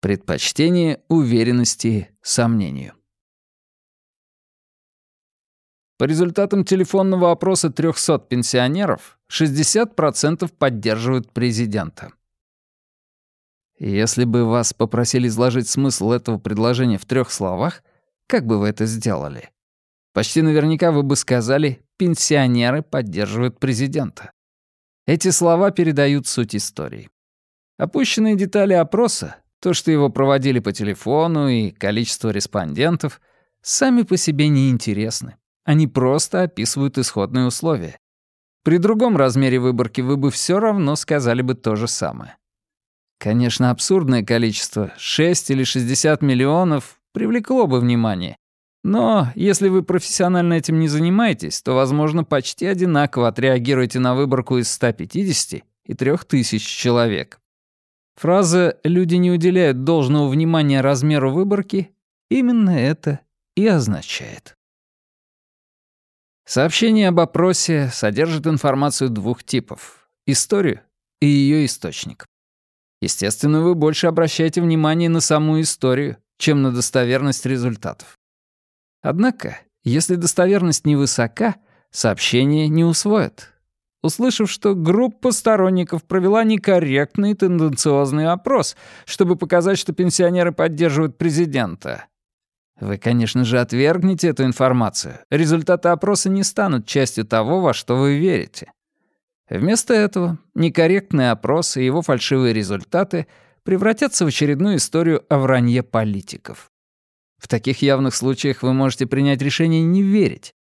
Предпочтение уверенности сомнению. По результатам телефонного опроса 300 пенсионеров, 60% поддерживают президента. Если бы вас попросили изложить смысл этого предложения в трех словах, как бы вы это сделали? Почти наверняка вы бы сказали «пенсионеры поддерживают президента». Эти слова передают суть истории. Опущенные детали опроса, то, что его проводили по телефону и количество респондентов, сами по себе не интересны. Они просто описывают исходные условия. При другом размере выборки вы бы все равно сказали бы то же самое. Конечно, абсурдное количество, 6 или 60 миллионов, привлекло бы внимание. Но если вы профессионально этим не занимаетесь, то, возможно, почти одинаково отреагируете на выборку из 150 и 3000 человек. Фраза «люди не уделяют должного внимания размеру выборки» именно это и означает. Сообщение об опросе содержит информацию двух типов — историю и ее источник. Естественно, вы больше обращаете внимание на саму историю, чем на достоверность результатов. Однако, если достоверность невысока, сообщение не усвоят. Услышав, что группа сторонников провела некорректный тенденциозный опрос, чтобы показать, что пенсионеры поддерживают президента, вы, конечно же, отвергнете эту информацию. Результаты опроса не станут частью того, во что вы верите. Вместо этого некорректный опрос и его фальшивые результаты превратятся в очередную историю о вранье политиков. В таких явных случаях вы можете принять решение не верить.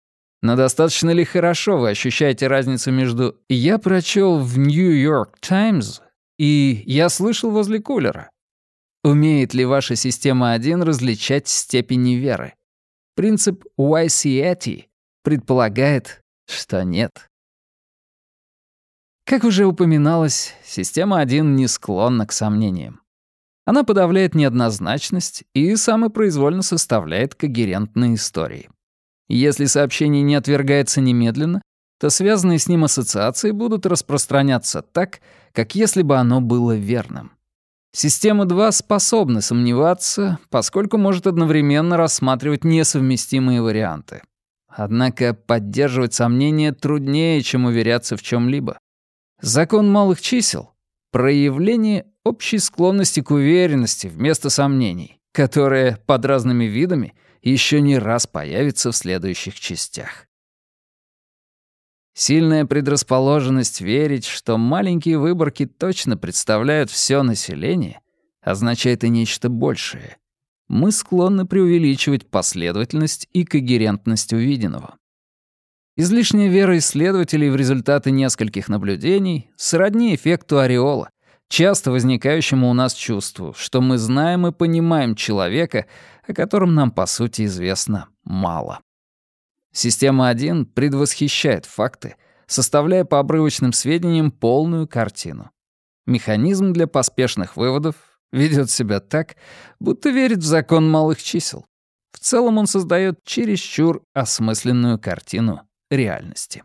Но достаточно ли хорошо вы ощущаете разницу между «я прочел в York Times» и «я слышал возле кулера»? Умеет ли ваша система 1 различать степени веры? Принцип YCAT предполагает, что нет. Как уже упоминалось, система 1 не склонна к сомнениям. Она подавляет неоднозначность и самопроизвольно составляет когерентные истории. Если сообщение не отвергается немедленно, то связанные с ним ассоциации будут распространяться так, как если бы оно было верным. Система 2 способна сомневаться, поскольку может одновременно рассматривать несовместимые варианты. Однако поддерживать сомнения труднее, чем уверяться в чем либо Закон малых чисел — проявление общей склонности к уверенности вместо сомнений, которая под разными видами еще не раз появится в следующих частях. Сильная предрасположенность верить, что маленькие выборки точно представляют все население, означает и нечто большее. Мы склонны преувеличивать последовательность и когерентность увиденного. Излишняя вера исследователей в результаты нескольких наблюдений сродни эффекту ореола, часто возникающему у нас чувству, что мы знаем и понимаем человека, о котором нам, по сути, известно мало. Система 1 предвосхищает факты, составляя по обрывочным сведениям полную картину. Механизм для поспешных выводов ведет себя так, будто верит в закон малых чисел. В целом он создает чересчур осмысленную картину реальности.